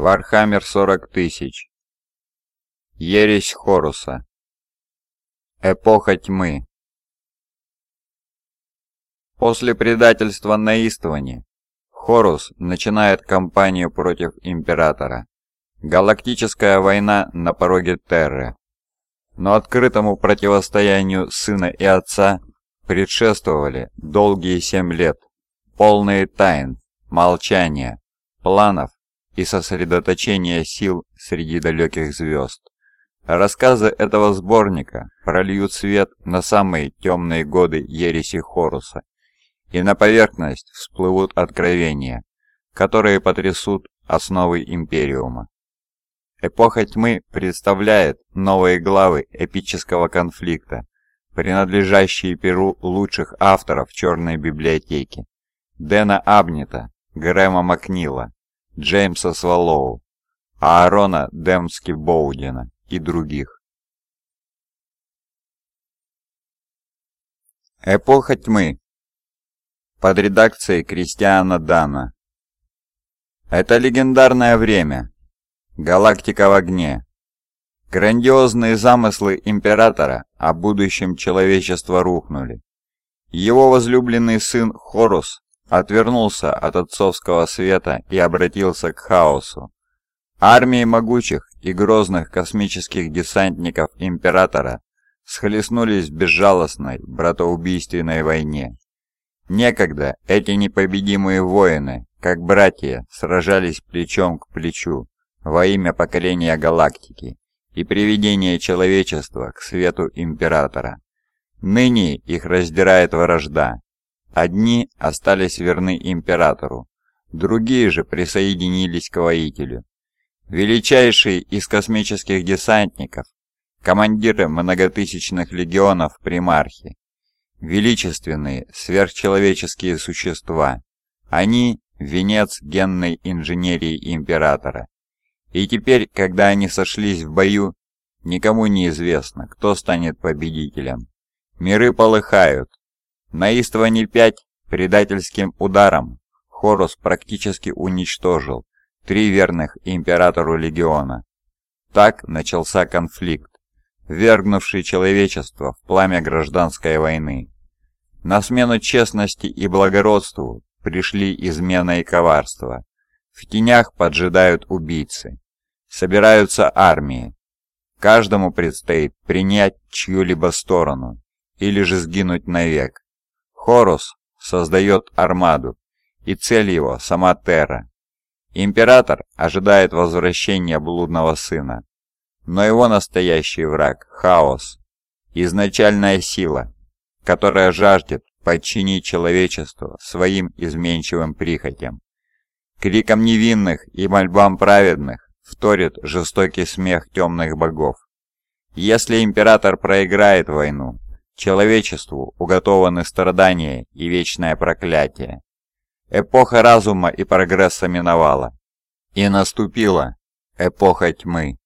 Вархаммер 40 тысяч. Ересь Хоруса. Эпоха тьмы. После предательства на Истваане, Хорус начинает кампанию против Императора. Галактическая война на пороге Терры. Но открытому противостоянию сына и отца предшествовали долгие семь лет, полные тайн, молчания, планов и сосредоточения сил среди далеких звезд. Рассказы этого сборника прольют свет на самые темные годы ереси Хоруса, и на поверхность всплывут откровения, которые потрясут основы Империума. Эпоха тьмы представляет новые главы эпического конфликта, принадлежащие перу лучших авторов Черной библиотеки. Дэна Абнита, Грэма Макнила, Джеймса Свалоу, Аарона Демски Боудина и других. Эпоха тьмы под редакцией Кристиана Дана. Это легендарное время. Галактика в огне. Грандиозные замыслы Императора о будущем человечества рухнули. Его возлюбленный сын Хорус отвернулся от отцовского света и обратился к хаосу. Армии могучих и грозных космических десантников Императора схлестнулись в безжалостной братоубийственной войне. Некогда эти непобедимые воины, как братья, сражались плечом к плечу во имя покорения галактики и приведения человечества к свету Императора. Ныне их раздирает вражда, Одни остались верны императору, другие же присоединились к воителю. Величайшие из космических десантников, командиры многотысячных легионов примархи, величественные сверхчеловеческие существа. Они – венец генной инженерии императора. И теперь, когда они сошлись в бою, никому не известно, кто станет победителем. Миры полыхают, на Истване-5 предательским ударом Хорус практически уничтожил три верных императору легиона. Так начался конфликт, вергнувший человечество в пламя гражданской войны. На смену честности и благородству пришли измена и коварство. В тенях поджидают убийцы. Собираются армии. Каждому предстоит принять чью-либо сторону или же сгинуть навек. Хорус создает армаду, и цель его – сама Терра. Император ожидает возвращения блудного сына, но его настоящий враг – хаос, изначальная сила, которая жаждет подчинить человечество своим изменчивым прихотям. Криком невинных и мольбам праведных вторит жестокий смех темных богов. Если император проиграет войну, Человечеству уготованы страдания и вечное проклятие. Эпоха разума и прогресса миновала, и наступила эпоха тьмы.